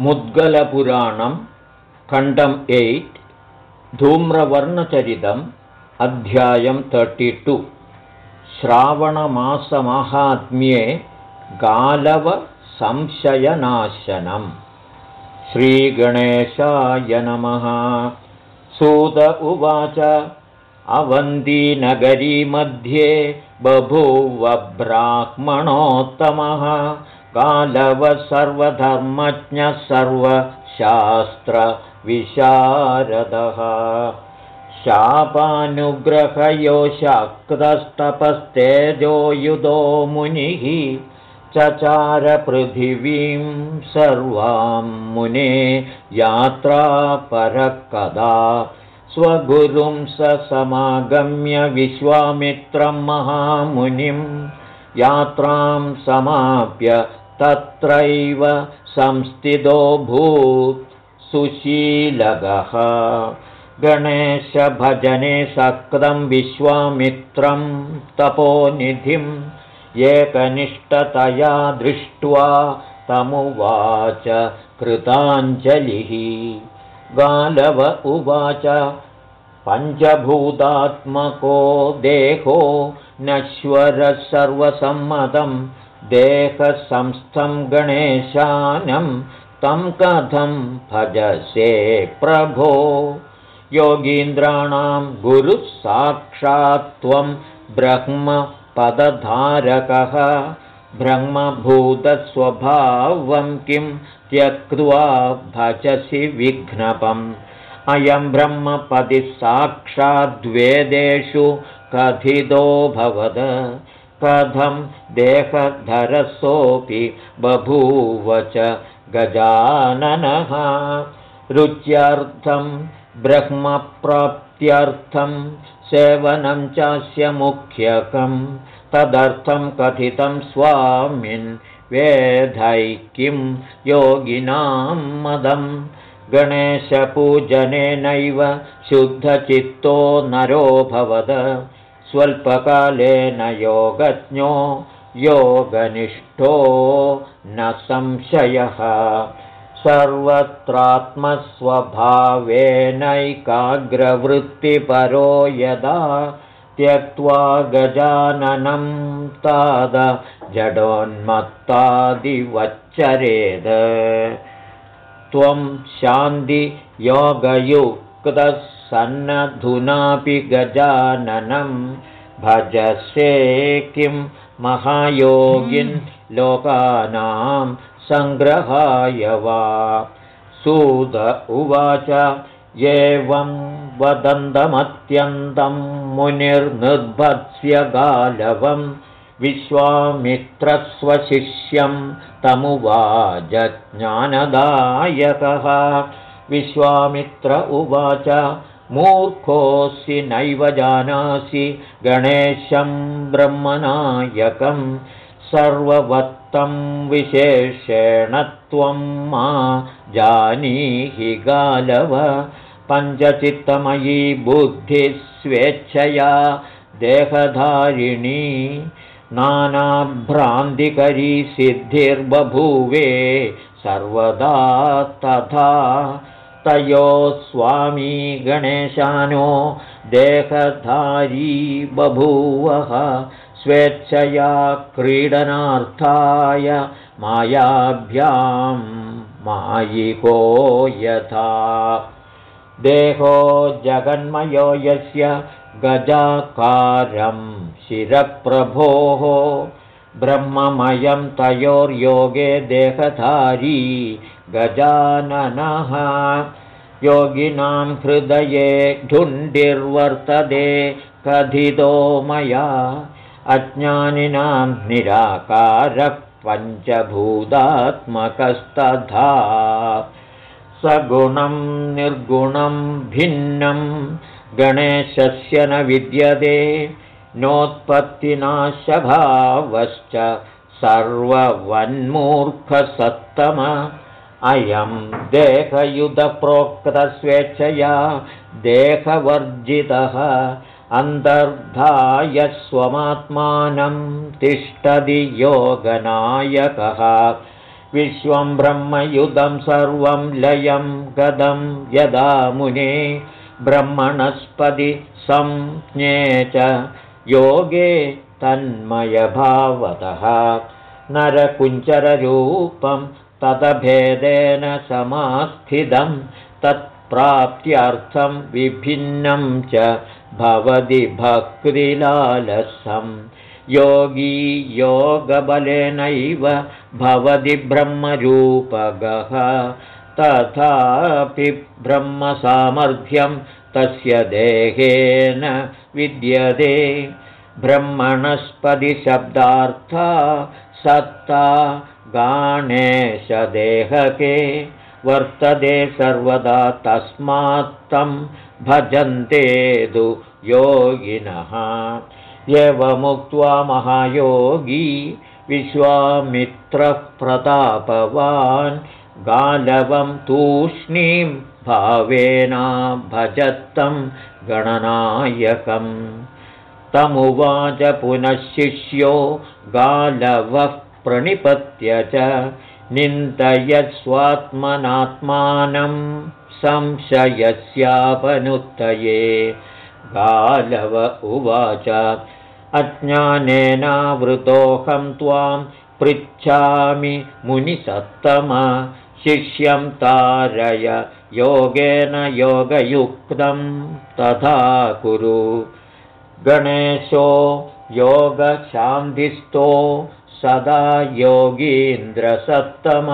मुद्गलपुराणं खण्डम् एय्ट् धूम्रवर्णचरितम् अध्यायं तर्टि श्रावणमासमाहात्म्ये गालवसंशयनाशनम्. श्रीगणेशाय नमः। सूत उवाच अवन्दीनगरीमध्ये बभूव ब्राह्मणोत्तमः गालवः सर्वधर्मज्ञः सर्वशास्त्रविशारदः। शापानुग्रहयो शक्तस्तपस्तेजो युधो मुनिः। चचारपृथिवीं सर्वां मुने यात्रापरकदा। स्वगुरुं स समागम्य विश्वामित्रं महामुनिं। यात्रां समाप्य तत्रैव संस्थितोऽभूत् सुशीलगः। गणेशभजने सक्तं विश्वामित्रं तपोनिधिम् एकनिष्ठतया दृष्ट्वा तमुवाच कृताञ्जलिः। गालव उवाच पञ्चभूतात्मको देहो नश्वरः सर्वसम्मतं देहसंस्थं गणेशानं तं कथं भजसे प्रभो। योगीन्द्राणां गुरुः साक्षात्त्वं ब्रह्मपदधारकः। ब्रह्मभूतस्वभावं किं त्यक्त्वा भजसि विघ्नपम्। अयं ब्रह्मपदि साक्षाद्वेदेषु कथितो भवद कथं देहधरसोऽपि बभूव च गजाननः। रुच्यर्थं ब्रह्मप्राप्त्यर्थं सेवनं चास्य मुख्यकं तदर्थं कथितं स्वामिन् वेधैकिं योगिनां मदम् गणेशपूजनेनैव शुद्धचित्तो नरोऽभवद स्वल्पकालेन योगज्ञो योगनिष्ठो न संशयः। सर्वत्रात्मस्वभावेनैकाग्रवृत्तिपरो यदा त्यक्त्वा गजाननं ताद जडोन्मत्तादिवच्चरेद। त्वं शान्तियोगयुक्तः सन्नधुनापि गजाननं भजसे किं महायोगिन् लोकानां सङ्ग्रहाय वा। सुद उवाच एवं वदन्तमत्यन्तं मुनिर्निर्भत्स्य गालवम् विश्वामित्रस्वशिष्यं तमुवाजज्ञानदायकः विश्वामित्र उवाच मूर्खोऽसि नैव जानासि गणेशं ब्रह्मनायकं सर्ववत्तं विशेषेण त्वं मा जानीहि गालव पञ्चचित्तमयी बुद्धिस्वेच्छया देहधारिणी नानाभ्रान्तिकरी सिद्धिर्बभूवे सर्वदा तथा तयोः स्वामी गणेशानो देहधारी बभूवः स्वेच्छया क्रीडनार्थाय मायाभ्यां मायिको यथा। देहो जगन्मयो यस्य गजाकारं शिरप्रभोः ब्रह्ममयं तयोर्योगे देहधारी गजाननः योगिनां हृदये ढुण्डिर्वर्तते कथितो मया अज्ञानिनां निराकारः पञ्चभूतात्मकस्तथा। सगुणं निर्गुणं भिन्नं गणेशस्य न विद्यते नोत्पत्तिनाशभावश्च सर्ववन्मूर्खसत्तम अयं देहयुधप्रोक्तस्वेच्छया देहवर्जितः अन्तर्धाय स्वमात्मानं तिष्ठति योगनायकः। विश्वं ब्रह्मयुधं सर्वं लयं गदं यदा मुने ब्रह्मणस्पति संज्ञे च योगे तन्मयभावतः। नरकुञ्चररूपं ततभेदेन समास्थितं तत्प्राप्त्यर्थं विभिन्नं च भवति भक्तिलालसं। योगी योगबलेनैव भवति ब्रह्मरूपगः। तथापि ब्रह्मसामर्थ्यं तस्य देहेन विद्यते। ब्रह्मणस्पतिशब्दार्था सत्ता गाणेशदेहके वर्तते सर्वदा तस्मात्तं भजन्ते तु योगिनः। एवमुक्त्वा महायोगी विश्वामित्रः प्रतापवान् गालवं तूष्णीं भावेना भजत्तं गणनायकम्। तमुवाच पुनः शिष्यो गालवः प्रणिपत्य च निन्दयस्वात्मनात्मानं संशयस्यापनुत्तये। गालव उवाच अज्ञानेनावृतोऽहं त्वां पृच्छामि मुनिसत्तम शिष्यं तारय योगेन योगयुक्तं तथा कुरु। गणेशो योगशान्तिस्थो सदा योगीन्द्रसत्तम।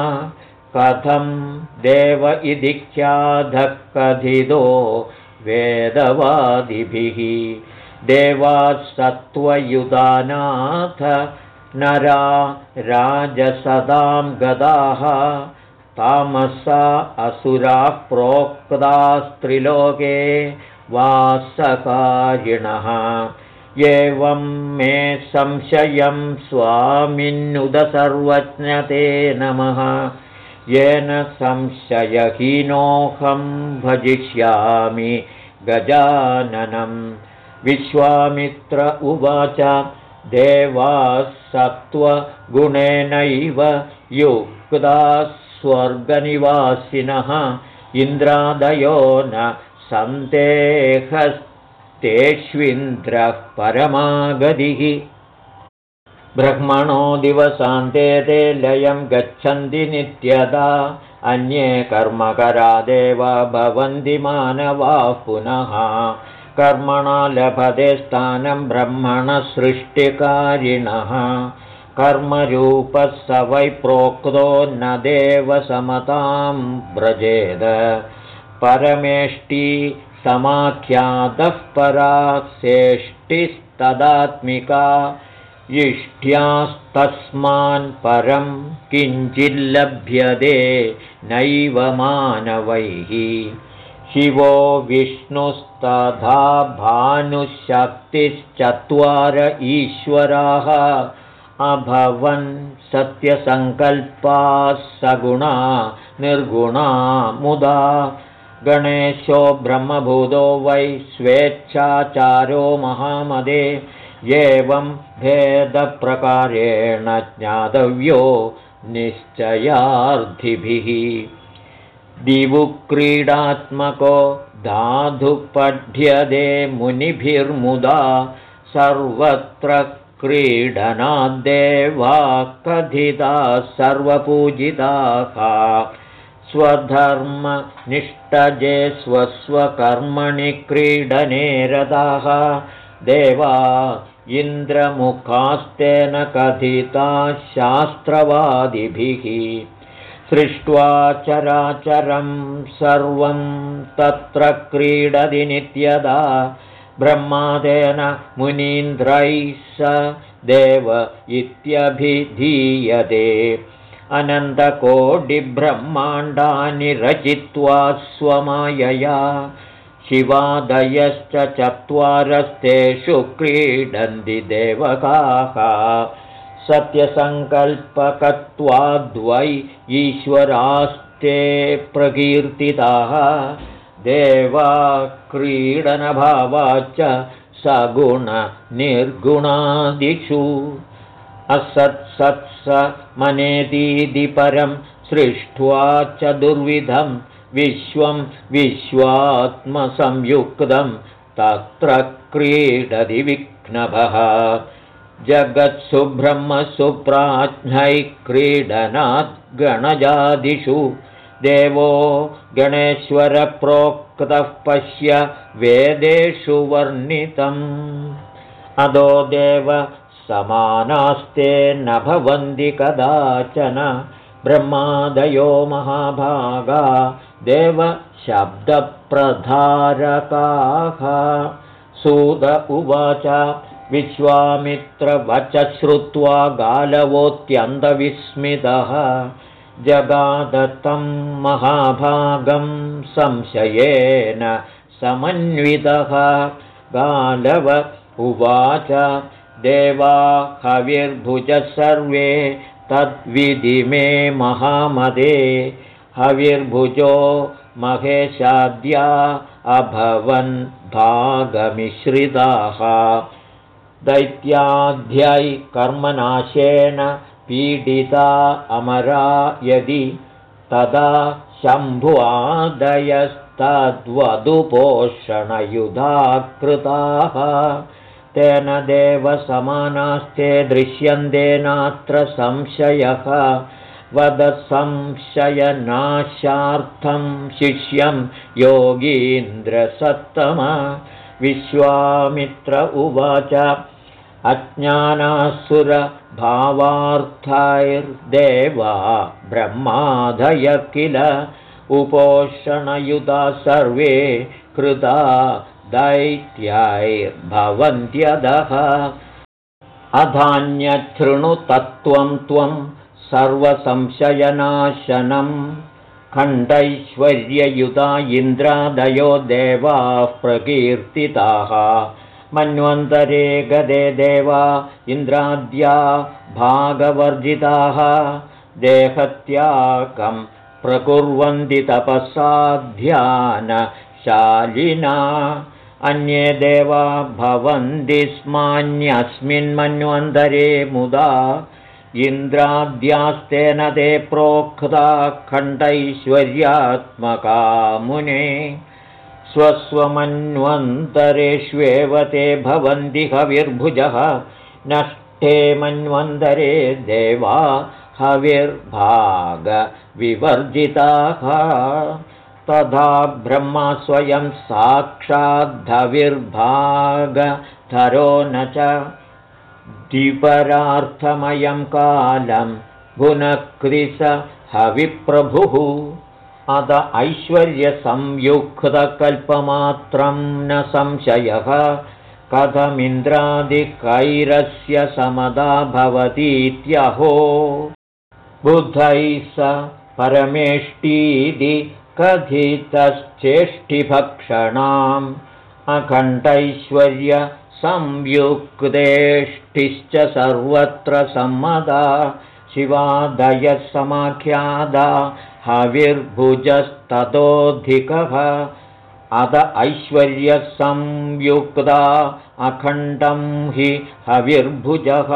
कथं देव इति ख्याधः कथितो वेदवादिभिः देवासत्त्वयुधानाथ नरा राजसदां गदाः। तामसा असुराः प्रोक्तास्त्रिलोके वासकारिणः एवं मे संशयं स्वामिन्नुदसर्वज्ञते नमः। येन संशयहीनोऽहं भजिष्यामि गजाननं। विश्वामित्र उवाच देवाः सत्त्वगुणेनैव युक्ताः स्वर्गनिवासिनः। इन्द्रादयो न सन्देहस्तेष्विन्द्रः परमागतिः। ब्रह्मणो दिवसान्ते ते लयं गच्छन्ति नित्यदा। अन्ये कर्मकरादेव भवन्ति मानवाः पुनः। कर्मणा लभते स्थानं ब्रह्मणसृष्टिकारिणः कर्मरूपः स वै प्रोक्तो न देवसमतां व्रजेद। परमेष्टि समाख्यातः परा सेष्टिस्तदात्मिका इष्ट्यास्तस्मान् परं किञ्चिल्लभ्यते नैव मानवैः। शिवो विष्णुस्तथा भानुशक्तिश्चत्वार ईश्वराः अभवन् सत्यसङ्कल्पाः सगुणा निर्गुणा मुदा गणेशो ब्रह्मभूतो वै स्वेच्छाचारो महामदे एवं भेदप्रकारेण ज्ञातव्यो निश्चयार्थिभिः। दिवुक्रीडात्मको धाधुपठ्यते मुनिभिर्मुदा सर्वत्र क्रीडनाद्देवा कथिताः सर्वपूजिताः स्वधर्मनिष्ठजे स्वस्वकर्मणि क्रीडने रथाः देवा इन्द्रमुखास्तेन कथिताः शास्त्रवादिभिः। सृष्ट्वा चराचरं सर्वं तत्र क्रीडति नित्यदा। ब्रह्मादेन मुनीन्द्रैः स देव इत्यभिधीयते अनन्तकोटिब्रह्माण्डानि रचित्वा स्वमायया शिवादयश्च चत्वारस्तेषु क्रीडन्ति देवकाः सत्यसङ्कल्पकत्वाद्वै ईश्वरास्ते प्रकीर्तिताः देवा क्रीडनभावाच्च सगुणनिर्गुणादिषु असत्सत्त्वविभागाश्च सत्स मनेदीदि परं सृष्ट्वा चतुर्विधं विश्वं विश्वात्मसंयुक्तं तत्र क्रीडति विघ्नभः। जगत्सुब्रह्मसुप्राज्ञैः क्रीडनात् गणजादिषु। देवो गणेश्वरप्रोक्तः पश्य वेदेषु वर्णितम्। अदो देव समानास्ते न भवन्ति कदाचन ब्रह्मादयो महाभागा देवशब्दप्रधारकाः। सूद उवाच विश्वामित्रवच श्रुत्वा गालवोऽत्यन्तविस्मितः। जगादत्तं महाभागं संशयेन समन्वितः। गालव उवाच देवा हविर्भुजः सर्वे तद्विधि मे महामदे। हविर्भुजो महेशाद्या अभवन् भागमिश्रिताः। दैत्याध्यै कर्मनाशेन पीडिता अमरा यदि तदा शम्भुवादयस्तद्वदुपोषणयुधा कृताः तेन देवसमानास्ते दृश्यन्ते नात्र संशयः। वदसंशयनाशार्थं शिष्यं योगीन्द्रसत्तम। विश्वामित्र उवाच अज्ञानासुरभावार्थैर्देवा ब्रह्मादय किल उपोषणयुधा सर्वे कृता दैत्याैर्भवन्त्यदः अधान्यच्छृणुतत्त्वं त्वं सर्वसंशयनाशनम् खण्डैश्वर्ययुता इन्द्रादयो देवाः प्रकीर्तिताः। मन्वन्तरे गदे देवा इन्द्राद्या भागवर्जिताः। देहत्याकं प्रकुर्वन्ति तपःसाध्यानशालिना अन्ये देवा भवन्ति स्मान्यस्मिन्मन्वन्तरे मुदा इन्द्राद्यास्तेन ते प्रोक्ता खण्डैश्वर्यात्मका मुने स्वस्वमन्वन्तरेष्वेव ते भवन्ति हविर्भुजः नष्टे मन्वन्तरे देवा हविर्भागविवर्जिताः तथा ब्रह्मा स्वयं साक्षाद्धविर्भागधरो न च द्विपरार्थमयं कालं गुणकृस हविप्रभुः। अद ऐश्वर्यसंयुक्तकल्पमात्रं न संशयः। कथमिन्द्रादिकैरस्य समदा भवतीत्यहो। बुद्धैः स परमेष्टीति कथितश्चेष्टिभक्षणाम् अखण्डैश्वर्यसंयुक्तेष्टिश्च सर्वत्र सम्मदा शिवादयः समाख्यादा हविर्भुजस्ततोऽधिकः अद ऐश्वर्यसंयुक्ता अखण्डं हि हविर्भुजः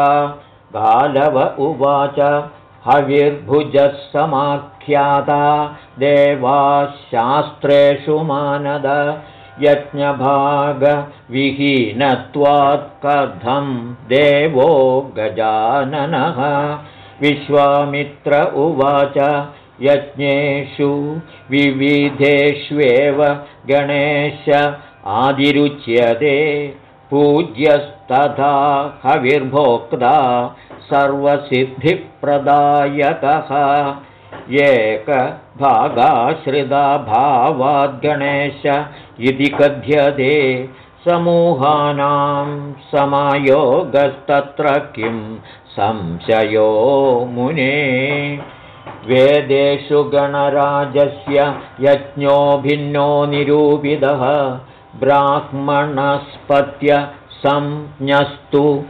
गालव उवाच हविर्भुजः समाख्याता देवाशास्त्रेषु मानद यज्ञभागविहीनत्वात् कथं देवो गजाननः। विश्वामित्र उवाच यज्ञेषु विविधेष्वेव गणेश आदिरुच्यते। पूज्यस्तथा हविर्भोक्ता सर्वसिद्धिप्रदायकः। एकभागाश्रिता भावाद्गणेश इति कथ्यते। समूहानां समायोगस्तत्र किं संशयो मुने? वेदेषु गणराजस्य यज्ञो भिन्नो निरूपितः। ब्राह्मणस्पत्य संज्ञस्तु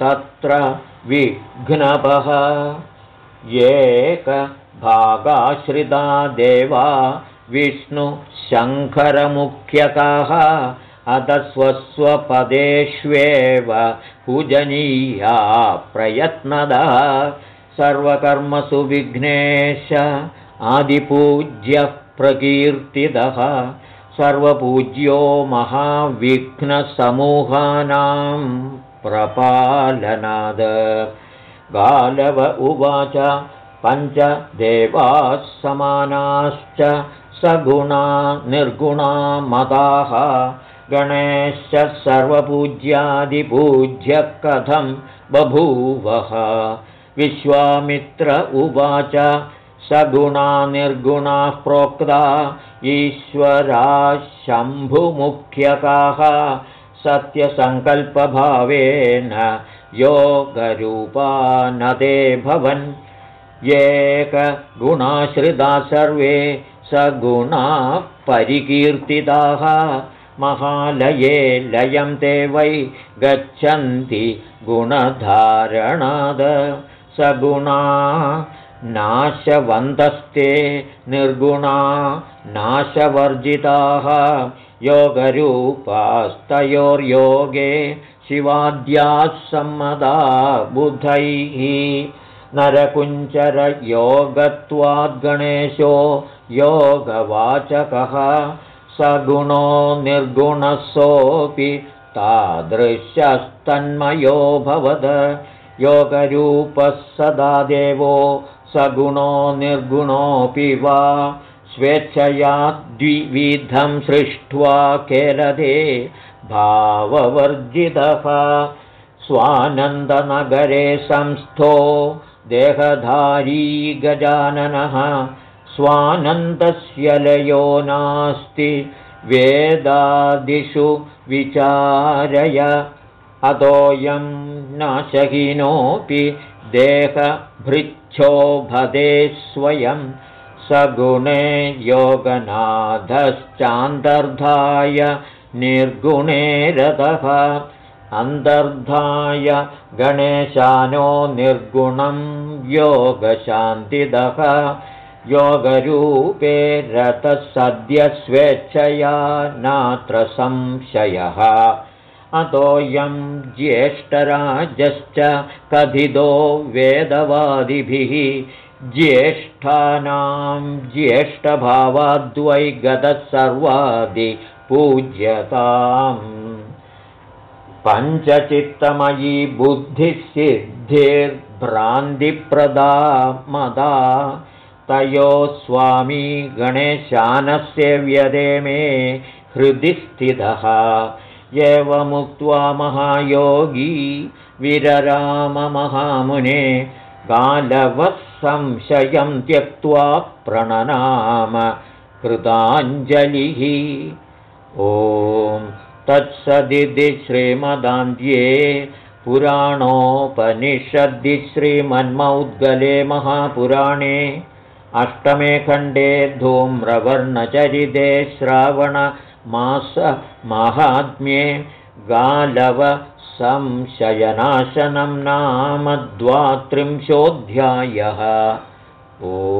हविर्भुक्तत्र विघ्नपः। एकभागाश्रिता देवा विष्णुशङ्करमुख्यकाः स्वस्वपदेष्वेव पूजनीया प्रयत्नदा। सर्वकर्मसु विघ्नेश आदिपूज्यः प्रकीर्तितः सर्वपूज्यो महाविघ्नसमूहानां प्रपालनाद। गालव उवाच पञ्चदेवाः समानाश्च सगुणा निर्गुणा मताः गणेशः सर्वपूज्यादिपूज्य कथं बभूवः। विश्वामित्र उवाच सगुणा निर्गुणाः प्रोक्ता ईश्वराः शम्भुमुख्यकाः सत्यसङ्कल्पभावेन योगरूपा न ते भवन्। एकगुणाश्रिता सर्वे सगुणाः परिकीर्तिताः। महालये लयं ते वै गच्छन्ति गुणधारणाद। सगुणा नाशवन्तस्ते निर्गुणा नाशवर्जिताः योगरूपास्तयोर्योगे शिवाद्याः सम्मदा बुधैः नरकुञ्चरयोगत्वाद्गणेशो योगवाचकः सगुणो निर्गुणसोऽपि तादृशस्तन्मयो भवद योगरूपः सदा देवो सगुणो निर्गुणोऽपि वा स्वेच्छया द्विविधं सृष्ट्वा केरदे भाववर्जितः। स्वानन्दनगरे संस्थो देहधारी गजाननः। स्वानन्दस्य लयो नास्ति वेदादिषु विचारय। अतोऽयं नाशहीनोऽपि देहभृच्छोभदे स्वयं सगुणे योगनाथश्चान्तर्धाय निर्गुणे रथः अन्तर्धाय गणेशानो निर्गुणं योगशान्तिदः। योगरूपे रथसद्यस्वेच्छया नात्र संशयः। अतोऽयं ज्येष्ठराजश्च कथितो वेदवादिभिः ज्येष्ठानां ज्येष्ठभावाद्वै गतः सर्वादिपूज्यताम् पञ्चचित्तमयी बुद्धिसिद्धिर्भ्रान्तिप्रदा मदा। तयो स्वामी गणेशानस्य व्यदे मे हृदि स्थितः। एवमुक्त्वा महायोगी विरराममहामुने गालवः संशयं त्यक्त्वा प्रणनाम कृताञ्जलिः। ॐ तत्सदिति श्रीमदान्ध्ये पुराणोपनिषद्दि श्रीमन्मौद्गले महापुराणे अष्टमे खण्डे धूम्रवर्णचरिते श्रावणमासमाहात्म्ये गालवसंशयनाशनं नाम द्वात्रिंशोऽध्यायः। ओ